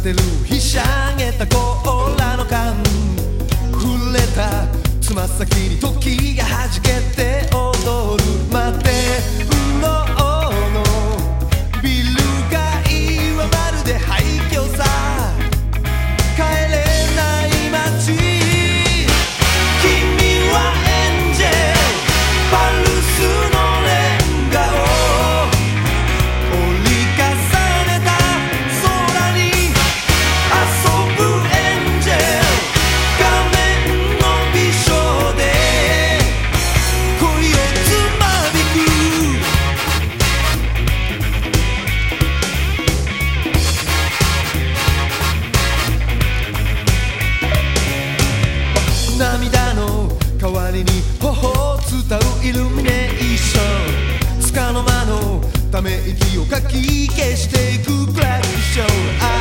ってる。ひしゃげた甲羅の感触れた。つま先に時が弾けた。ため息をかき消していくクラッシュショー